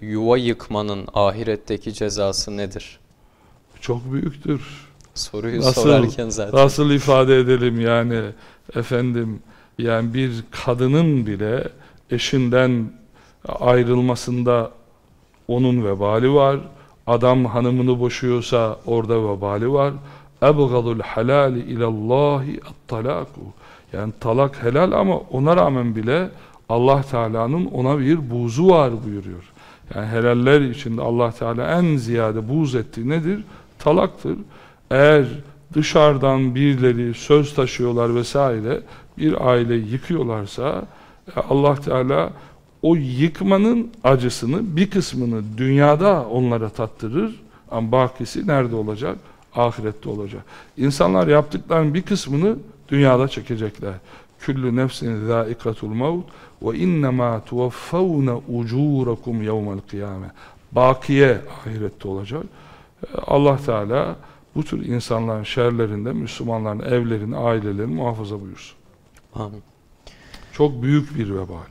yuva yıkmanın ahiretteki cezası nedir? Çok büyüktür. Soruyu Nasıl- sorarken zaten. Nasıl ifade edelim yani efendim yani bir kadının bile eşinden ayrılmasında onun vebali var. Adam hanımını boşuyorsa orada vebali var. Ebgadul halali ilallahi at-talaku. Yani talak helal ama ona rağmen bile Allah Teala'nın ona bir buzu var buyuruyor. Yani helaller içinde Allah Teala en ziyade buz ettiği nedir? Talaktır. Eğer dışarıdan birileri söz taşıyorlar vesaire bir aile yıkıyorlarsa e, Allah Teala o yıkmanın acısını bir kısmını dünyada onlara tattırır ama bakisi nerede olacak? Ahirette olacak. İnsanlar yaptıklarının bir kısmını dünyada çekecekler. Küllü nefsin zâikatul mevt ve innemâ tuvaffavne ucûrakum yevmel kıyame. Bakiye ahirette olacak. Allah Teala bu tür insanların şerlerinden Müslümanların evlerini, ailelerini muhafaza buyursun. Amin. Çok büyük bir vebal.